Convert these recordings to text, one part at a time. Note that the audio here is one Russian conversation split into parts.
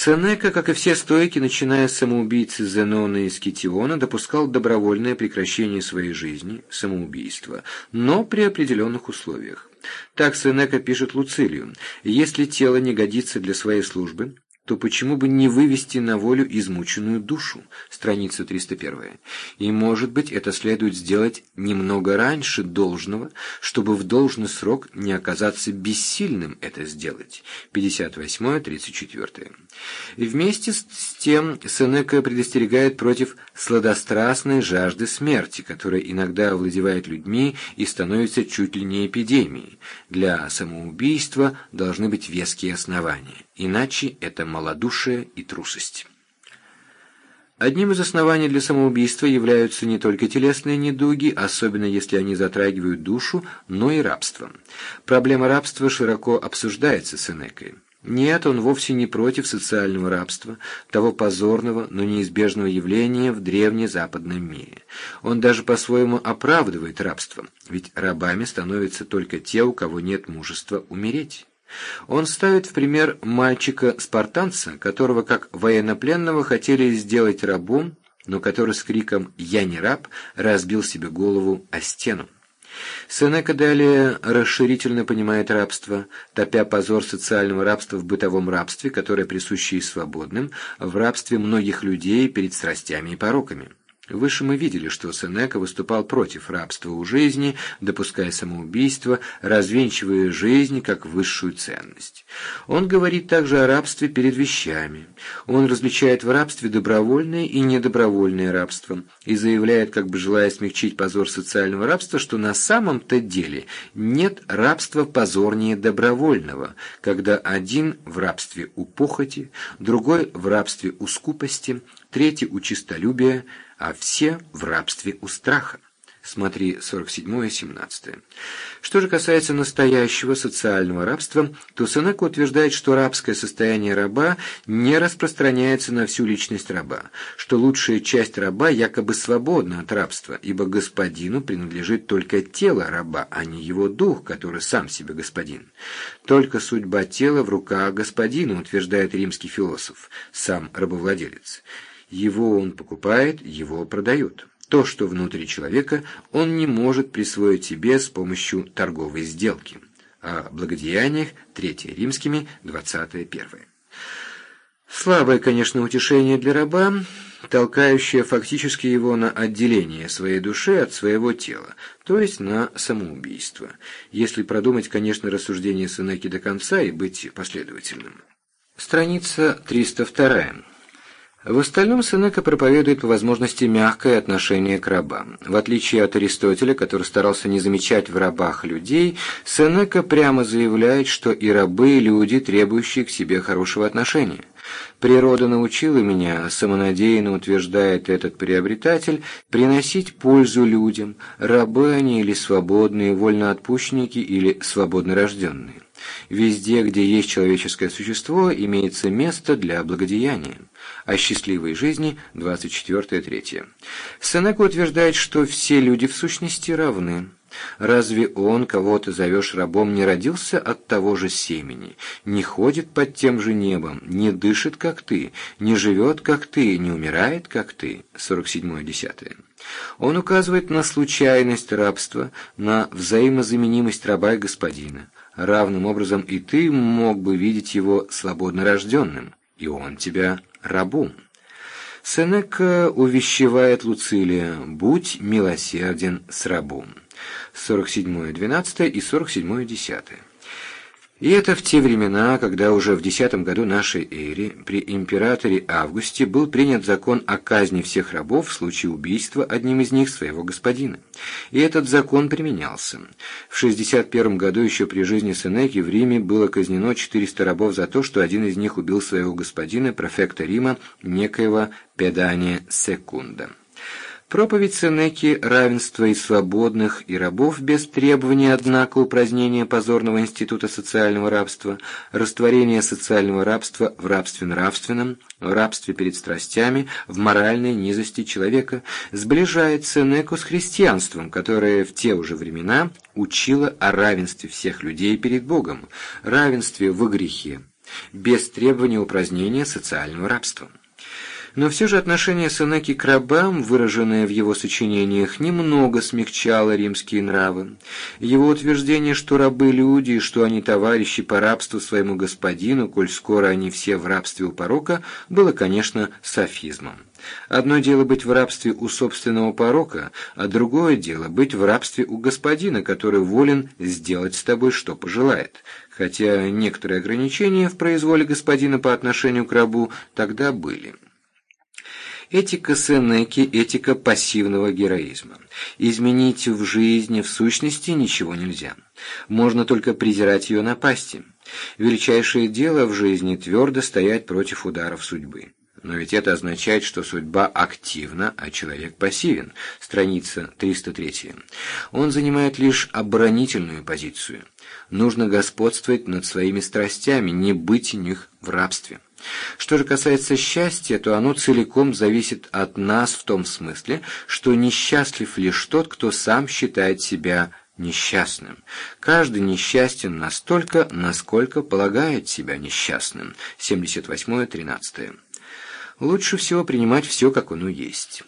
Сенека, как и все стойки, начиная с самоубийцы Зенона и Скитиона, допускал добровольное прекращение своей жизни, самоубийство, но при определенных условиях. Так Сенека пишет Луцилию, «Если тело не годится для своей службы, то почему бы не вывести на волю измученную душу? Страница 301. И, может быть, это следует сделать немного раньше должного, чтобы в должный срок не оказаться бессильным это сделать. 58-34. И вместе с тем Сенека предостерегает против сладострастной жажды смерти, которая иногда овладевает людьми и становится чуть ли не эпидемией. Для самоубийства должны быть веские основания, иначе это малодушие и трусость. Одним из оснований для самоубийства являются не только телесные недуги, особенно если они затрагивают душу, но и рабство. Проблема рабства широко обсуждается Сенекой. Нет, он вовсе не против социального рабства, того позорного, но неизбежного явления в древнезападном мире. Он даже по-своему оправдывает рабство, ведь рабами становятся только те, у кого нет мужества умереть. Он ставит в пример мальчика-спартанца, которого как военнопленного хотели сделать рабом, но который с криком «Я не раб» разбил себе голову о стену. Сенека далее расширительно понимает рабство, топя позор социального рабства в бытовом рабстве, которое присуще и свободным, в рабстве многих людей перед страстями и пороками. Выше мы видели, что Сенека выступал против рабства у жизни, допуская самоубийство, развенчивая жизнь как высшую ценность. Он говорит также о рабстве перед вещами. Он различает в рабстве добровольное и недобровольное рабство и заявляет, как бы желая смягчить позор социального рабства, что на самом-то деле нет рабства позорнее добровольного, когда один в рабстве у похоти, другой в рабстве у скупости, третий у чистолюбия, а все в рабстве у страха. Смотри 47 и 17. Что же касается настоящего социального рабства, то Сенека утверждает, что рабское состояние раба не распространяется на всю личность раба, что лучшая часть раба якобы свободна от рабства, ибо господину принадлежит только тело раба, а не его дух, который сам себе господин. Только судьба тела в руках господина, утверждает римский философ, сам рабовладелец. Его он покупает, его продают. То, что внутри человека, он не может присвоить себе с помощью торговой сделки. О благодеяниях, 3 римскими, 21. Слабое, конечно, утешение для раба, толкающее фактически его на отделение своей души от своего тела, то есть на самоубийство, если продумать, конечно, рассуждение Сенеки до конца и быть последовательным. Страница 302. В остальном Сенека проповедует по возможности мягкое отношение к рабам. В отличие от Аристотеля, который старался не замечать в рабах людей, Сенека прямо заявляет, что и рабы – люди, требующие к себе хорошего отношения. «Природа научила меня», – самонадеянно утверждает этот приобретатель, – «приносить пользу людям, рабы они или свободные, вольноотпущенники или свободнорожденные». Везде, где есть человеческое существо, имеется место для благодеяния. О счастливой жизни 24-3. Сенека утверждает, что все люди в сущности равны. Разве он, кого ты зовешь рабом, не родился от того же семени, не ходит под тем же небом, не дышит, как ты, не живет, как ты, не умирает, как ты? 47-10. Он указывает на случайность рабства, на взаимозаменимость раба и господина. Равным образом и ты мог бы видеть его свободно рожденным, и он тебя рабом. Сенека увещевает Луцилия «Будь милосерден с рабом». 47.12 и 47.10. И это в те времена, когда уже в X году нашей эры при императоре Августе был принят закон о казни всех рабов в случае убийства одним из них своего господина. И этот закон применялся. В 61 году еще при жизни Сенеки в Риме было казнено 400 рабов за то, что один из них убил своего господина, префекта Рима, некоего Педания Секунда. Проповедь Сенеки равенства и свободных, и рабов без требования, однако, упразднения позорного института социального рабства, растворения социального рабства в рабстве нравственном, в рабстве перед страстями, в моральной низости человека, сближает Сенеку с христианством, которое в те уже времена учило о равенстве всех людей перед Богом, равенстве в грехе, без требования упразднения социального рабства. Но все же отношение Сенеки к рабам, выраженное в его сочинениях, немного смягчало римские нравы. Его утверждение, что рабы люди и что они товарищи по рабству своему господину, коль скоро они все в рабстве у порока, было, конечно, софизмом. Одно дело быть в рабстве у собственного порока, а другое дело быть в рабстве у господина, который волен сделать с тобой, что пожелает. Хотя некоторые ограничения в произволе господина по отношению к рабу тогда были. Этика Сенеки – этика пассивного героизма. Изменить в жизни, в сущности, ничего нельзя. Можно только презирать ее напасти. Величайшее дело в жизни – твердо стоять против ударов судьбы. Но ведь это означает, что судьба активна, а человек пассивен. Страница 303. Он занимает лишь оборонительную позицию. Нужно господствовать над своими страстями, не быть в них в рабстве. Что же касается счастья, то оно целиком зависит от нас в том смысле, что несчастлив лишь тот, кто сам считает себя несчастным. Каждый несчастен настолько, насколько полагает себя несчастным. 78-13. Лучше всего принимать все, как оно есть.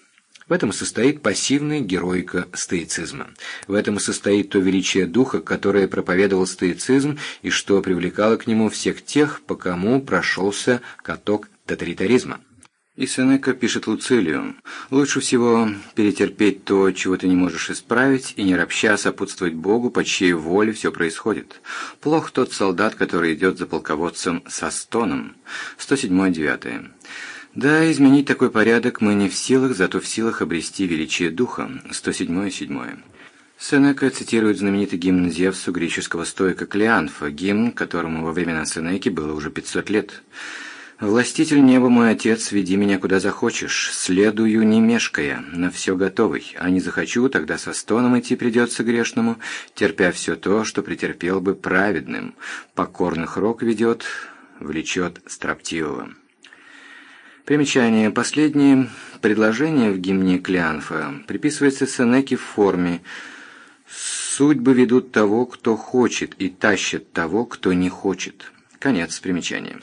В этом состоит пассивная героика стоицизма. В этом состоит то величие духа, которое проповедовал стоицизм и что привлекало к нему всех тех, по кому прошелся каток тоталитаризма. И Сенека пишет Луцилию, «Лучше всего перетерпеть то, чего ты не можешь исправить, и не ропща сопутствовать Богу, по чьей воле все происходит. Плох тот солдат, который идет за полководцем со стоном». 107-9. Да, изменить такой порядок мы не в силах, зато в силах обрести величие духа. 107-7. Сенека цитирует знаменитый гимн Зевсу греческого стоика Клеанфа, гимн, которому во времена Сенеки было уже 500 лет. «Властитель неба мой отец, веди меня куда захочешь, следую не мешкая, на все готовый, а не захочу, тогда со стоном идти придется грешному, терпя все то, что претерпел бы праведным, покорных рок ведет, влечет строптивого». Примечание. Последнее предложение в гимне Клеанфа приписывается Сенеке в форме «Судьбы ведут того, кто хочет, и тащат того, кто не хочет». Конец примечания.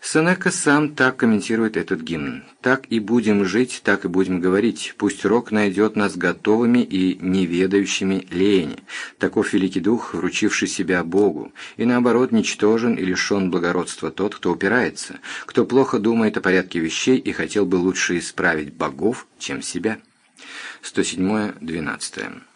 Сенека сам так комментирует этот гимн. «Так и будем жить, так и будем говорить. Пусть рок найдет нас готовыми и неведающими лени. Таков великий дух, вручивший себя Богу. И наоборот, ничтожен и лишен благородства тот, кто упирается, кто плохо думает о порядке вещей и хотел бы лучше исправить богов, чем себя». 107-12.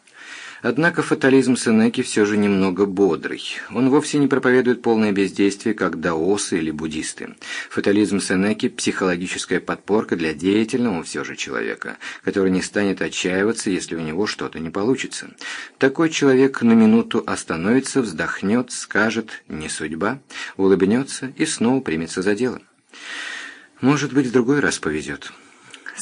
Однако фатализм Сенеки все же немного бодрый. Он вовсе не проповедует полное бездействие, как даосы или буддисты. Фатализм Сенеки – психологическая подпорка для деятельного все же человека, который не станет отчаиваться, если у него что-то не получится. Такой человек на минуту остановится, вздохнет, скажет «не судьба», улыбнется и снова примется за дело. Может быть, в другой раз повезет.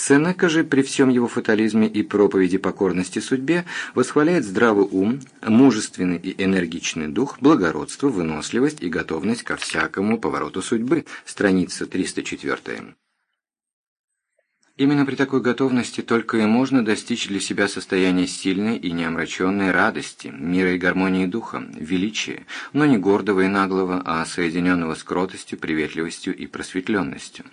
Сенека же при всем его фатализме и проповеди покорности судьбе восхваляет здравый ум, мужественный и энергичный дух, благородство, выносливость и готовность ко всякому повороту судьбы. Страница 304. Именно при такой готовности только и можно достичь для себя состояния сильной и неомраченной радости, мира и гармонии духа, величия, но не гордого и наглого, а соединенного с кротостью, приветливостью и просветленностью.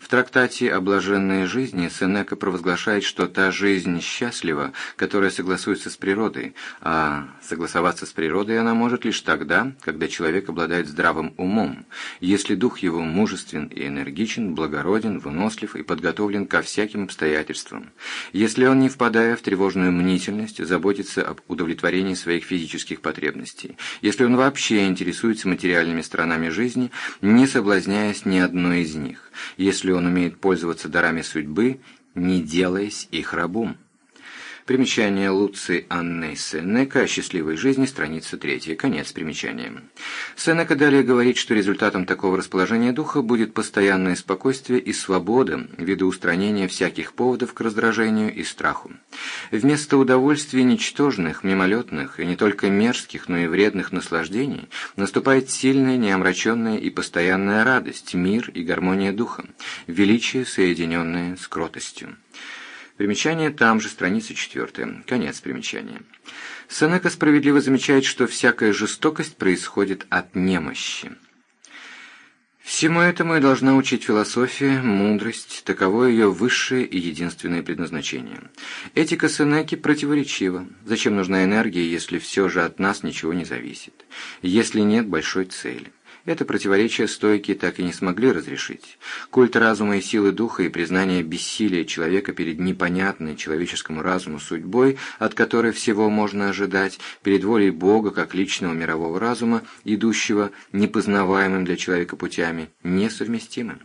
В трактате о блаженной жизни Сенека провозглашает, что та жизнь счастлива, которая согласуется с природой, а согласоваться с природой она может лишь тогда, когда человек обладает здравым умом, если дух его мужествен и энергичен, благороден, вынослив и подготовлен ко всяким обстоятельствам, если он, не впадая в тревожную мнительность, заботится об удовлетворении своих физических потребностей, если он вообще интересуется материальными сторонами жизни, не соблазняясь ни одной из них, если он умеет пользоваться дарами судьбы, не делаясь их рабом. Примечание Луци Анны Сенека о счастливой жизни, страница 3, конец примечания. Сенека далее говорит, что результатом такого расположения духа будет постоянное спокойствие и свобода ввиду устранения всяких поводов к раздражению и страху. Вместо удовольствий ничтожных, мимолетных и не только мерзких, но и вредных наслаждений наступает сильная, неомраченная и постоянная радость, мир и гармония духа, величие, соединенное с кротостью. Примечание там же, страница 4. Конец примечания. Сенека справедливо замечает, что всякая жестокость происходит от немощи. Всему этому и должна учить философия, мудрость, таково ее высшее и единственное предназначение. Этика Сенеки противоречива. Зачем нужна энергия, если все же от нас ничего не зависит? Если нет большой цели? Это противоречие стойки так и не смогли разрешить. Культ разума и силы духа и признание бессилия человека перед непонятной человеческому разуму судьбой, от которой всего можно ожидать, перед волей Бога как личного мирового разума, идущего непознаваемым для человека путями, несовместимы.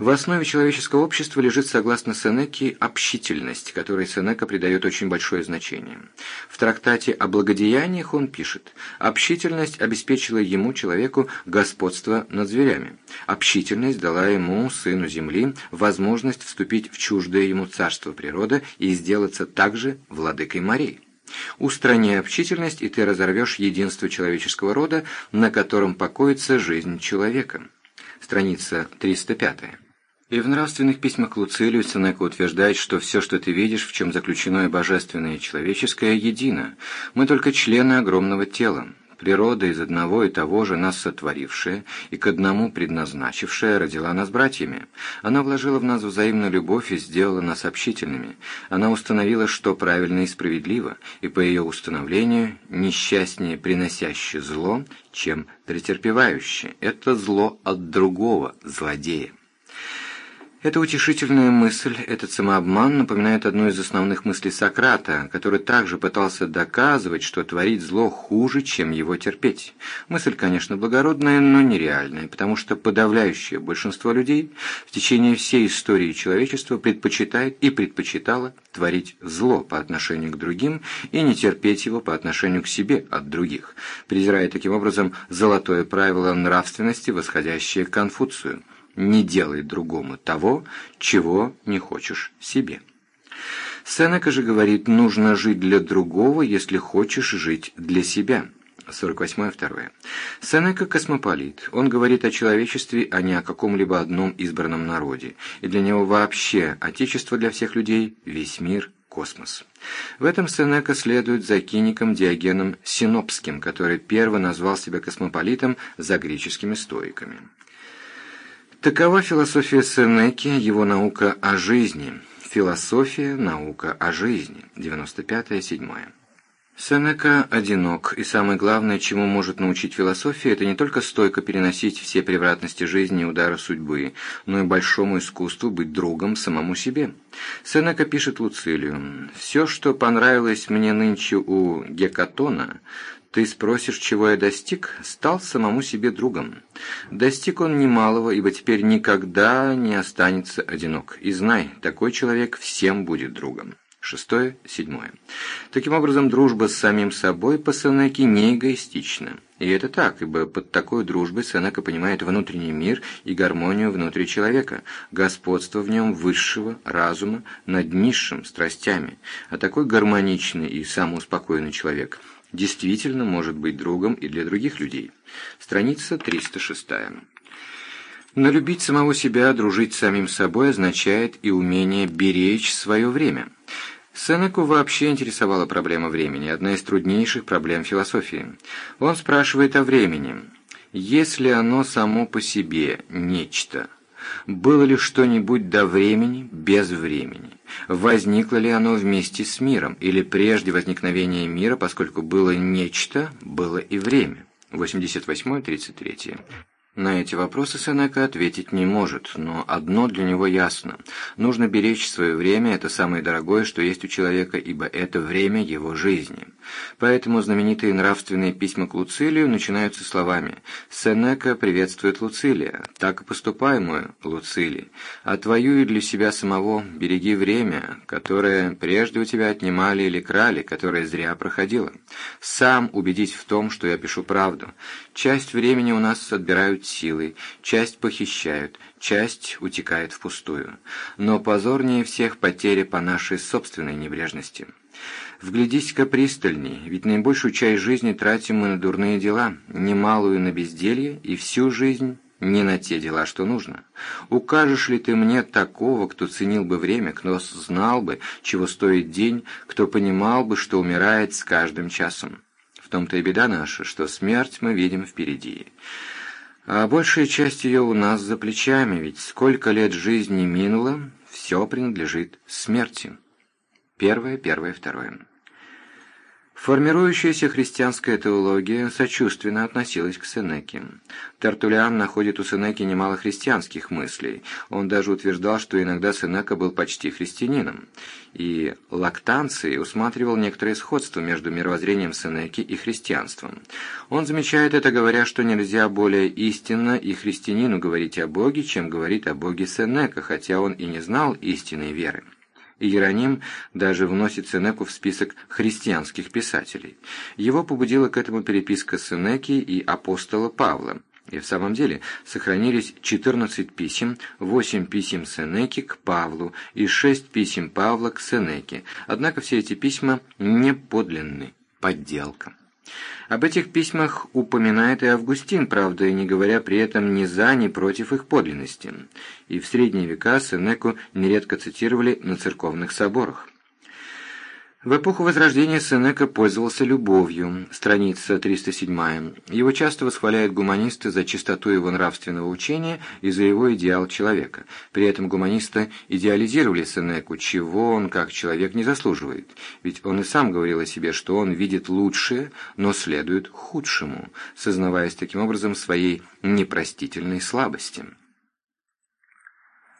В основе человеческого общества лежит, согласно Сенеке, общительность, которой Сенека придает очень большое значение. В трактате о благодеяниях он пишет «Общительность обеспечила ему, человеку, господство над зверями. Общительность дала ему, сыну земли, возможность вступить в чуждое ему царство природы и сделаться также владыкой морей». Устрани общительность, и ты разорвешь единство человеческого рода, на котором покоится жизнь человека. Страница 305. И в нравственных письмах Луцилию Сенека утверждает, что все, что ты видишь, в чем заключено и божественное, и человеческое, едино. Мы только члены огромного тела. Природа из одного и того же нас сотворившая и к одному предназначившая родила нас братьями. Она вложила в нас взаимную любовь и сделала нас общительными. Она установила, что правильно и справедливо, и по ее установлению несчастнее приносящее зло, чем претерпевающее. Это зло от другого, злодея. Эта утешительная мысль, этот самообман напоминает одну из основных мыслей Сократа, который также пытался доказывать, что творить зло хуже, чем его терпеть. Мысль, конечно, благородная, но нереальная, потому что подавляющее большинство людей в течение всей истории человечества предпочитает и предпочитало творить зло по отношению к другим и не терпеть его по отношению к себе от других, презирая таким образом золотое правило нравственности, восходящее к Конфуцию – не делай другому того, чего не хочешь себе. Сенека же говорит, нужно жить для другого, если хочешь жить для себя. 48-2. Сенека космополит. Он говорит о человечестве, а не о каком-либо одном избранном народе. И для него вообще Отечество для всех людей, весь мир, космос. В этом Сенека следует за киником Диогеном Синопским, который перво назвал себя космополитом за греческими стоиками. Такова философия Сенеки, его наука о жизни. Философия, наука о жизни. 95-7. Сенека одинок, и самое главное, чему может научить философия, это не только стойко переносить все превратности жизни и удары судьбы, но и большому искусству быть другом самому себе. Сенека пишет Луцилию, «Все, что понравилось мне нынче у Гекатона, ты спросишь, чего я достиг, стал самому себе другом. Достиг он немалого, ибо теперь никогда не останется одинок. И знай, такой человек всем будет другом. Шестое, седьмое. Таким образом, дружба с самим собой по Сенеке не эгоистична. И это так, ибо под такой дружбой Сенека понимает внутренний мир и гармонию внутри человека, господство в нем высшего разума над низшим страстями. А такой гармоничный и самоуспокоенный человек – действительно может быть другом и для других людей. Страница 306. Но любить самого себя, дружить с самим собой означает и умение беречь свое время. Сенеку вообще интересовала проблема времени, одна из труднейших проблем философии. Он спрашивает о времени. Если оно само по себе нечто – было ли что-нибудь до времени без времени? Возникло ли оно вместе с миром? Или прежде возникновения мира, поскольку было нечто, было и время? 88-33. На эти вопросы Сенека ответить не может, но одно для него ясно. Нужно беречь свое время, это самое дорогое, что есть у человека, ибо это время его жизни. Поэтому знаменитые нравственные письма к Луцилию начинаются словами «Сенека приветствует Луцилия, так и поступай, мой Луцилий, отвоюй для себя самого, береги время, которое прежде у тебя отнимали или крали, которое зря проходило. Сам убедись в том, что я пишу правду. Часть времени у нас отбирают силой, часть похищают, часть утекает впустую. Но позорнее всех потери по нашей собственной небрежности. Вглядись-ка пристальней, ведь наибольшую часть жизни тратим мы на дурные дела, немалую на безделье и всю жизнь не на те дела, что нужно. Укажешь ли ты мне такого, кто ценил бы время, кто знал бы, чего стоит день, кто понимал бы, что умирает с каждым часом? В том-то и беда наша, что смерть мы видим впереди. А большая часть ее у нас за плечами, ведь сколько лет жизни минуло, все принадлежит смерти. Первое, первое, второе. Формирующаяся христианская теология сочувственно относилась к Сенеке. Тертулиан находит у Сенеки немало христианских мыслей. Он даже утверждал, что иногда Сенека был почти христианином. И Лактанций усматривал некоторое сходство между мировоззрением Сенеки и христианством. Он замечает это, говоря, что нельзя более истинно и христианину говорить о Боге, чем говорит о Боге Сенека, хотя он и не знал истинной веры. Иероним даже вносит Сенеку в список христианских писателей. Его побудила к этому переписка Сенеки и апостола Павла. И в самом деле сохранились 14 писем, 8 писем Сенеки к Павлу и 6 писем Павла к Сенеке. Однако все эти письма не подлинны, подделка. Об этих письмах упоминает и Августин, правда, не говоря при этом ни за, ни против их подлинности. И в средние века Сенеку нередко цитировали на церковных соборах. В эпоху Возрождения Сенека пользовался любовью, страница 307. Его часто восхваляют гуманисты за чистоту его нравственного учения и за его идеал человека. При этом гуманисты идеализировали Сенеку, чего он как человек не заслуживает. Ведь он и сам говорил о себе, что он видит лучшее, но следует худшему, сознаваясь таким образом своей непростительной слабости.